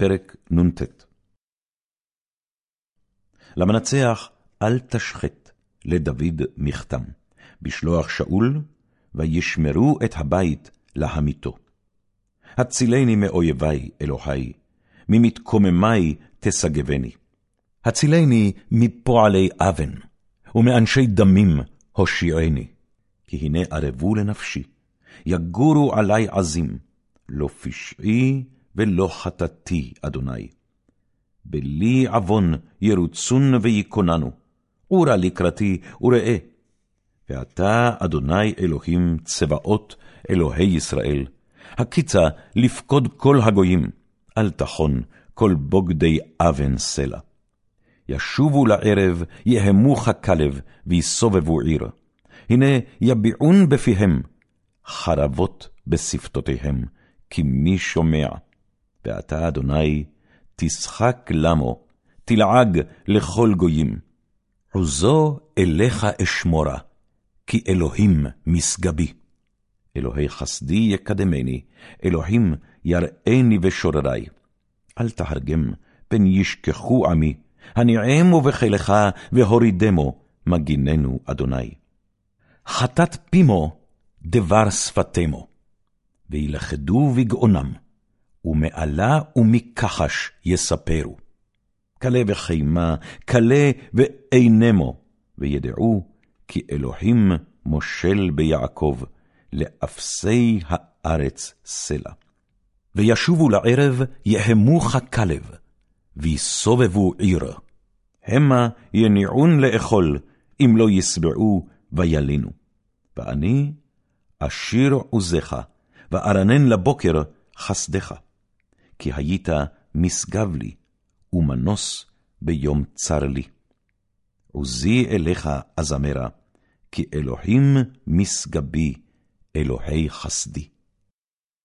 פרק נ"ט למנצח אל תשחט לדוד מכתם, בשלוח שאול, וישמרו את הבית להמיתו. הצילני מאויבי, אלוהי, ממתקוממי תשגבני. הצילני מפועלי אבן, ומאנשי דמים הושיעני. כי הנה ערבו לנפשי, יגורו עלי עזים, לא פשעי ולא חטאתי, אדוני. בלי עוון ירוצון ויקוננו, עורה לקראתי וראה. ואתה, אדוני אלוהים צבאות, אלוהי ישראל, הקיצה לפקוד כל הגויים, אל תחון כל בוגדי אבן סלע. ישובו לערב, יהמוך כלב, ויסובבו עיר. הנה יביעון בפיהם, חרבות בשפתותיהם, כי מי שומע? ואתה, אדוני, תשחק למו, תלעג לכל גויים. עוזו אליך אשמורה, כי אלוהים משגבי. אלוהי חסדי יקדמני, אלוהים יראני ושוררי. אל תהרגם, פן ישכחו עמי, הנעמו בחילך והורידמו, מגיננו, אדוני. חטאת פימו, דבר שפתמו, וילכדו בגאונם, ומעלה ומכחש יספרו. כלה וחימה, כלה ואינמו, וידעו כי אלוהים מושל ביעקב, לאפסי הארץ סלע. וישובו לערב יהמוך כלב, ויסובבו עיר. המה יניעון לאכול, אם לא ישבעו וילינו. ואני אשיר עוזך, וארנן לבוקר חסדך. כי היית משגב לי, ומנוס ביום צר לי. עוזי אליך אזמרה, כי אלוהים משגבי, אלוהי חסדי.